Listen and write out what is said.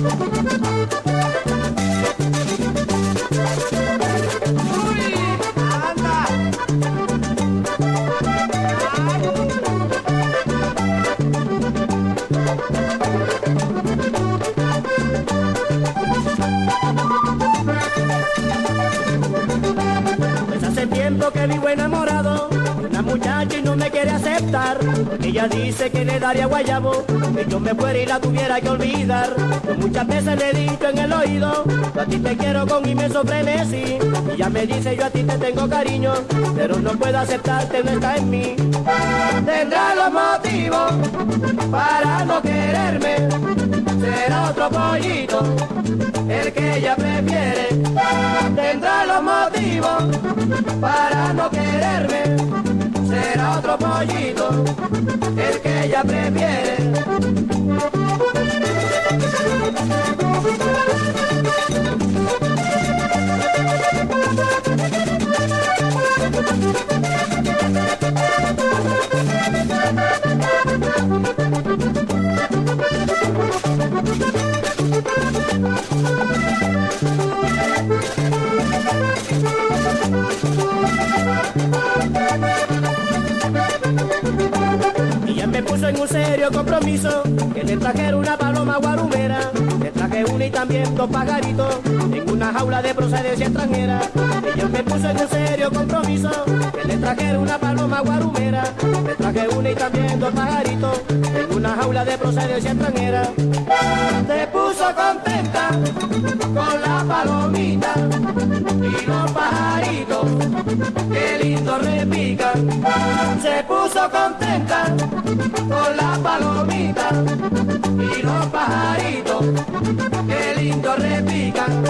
Pues que y no me quiere aceptar. Ella dice que le daría guayabo, que yo me fuera y la tuviera que olvidar. Yo muchas veces le he dicho en el oído, yo a ti te quiero con inmenso frenesí. Ella me dice yo a ti te tengo cariño, pero no puedo aceptarte, no está en mí. Tendrá los motivos para no quererme, será otro pollito el que ella prefiere. Tendrá los motivos para ella prefiere. Puso en un serio compromiso que le trajera una paloma guarumera. Le traje una y también dos pajaritos en una jaula de procedencia extranjera. Ya me puso en un serio compromiso que le trajera una paloma guarumera. Le traje una y también dos pajaritos en una jaula de procedencia extranjera. Te puso contenta con la palomita y los pajaritos, qué lindo repican. Se puso contenta con la palomita y los pajaritos, qué lindo repican.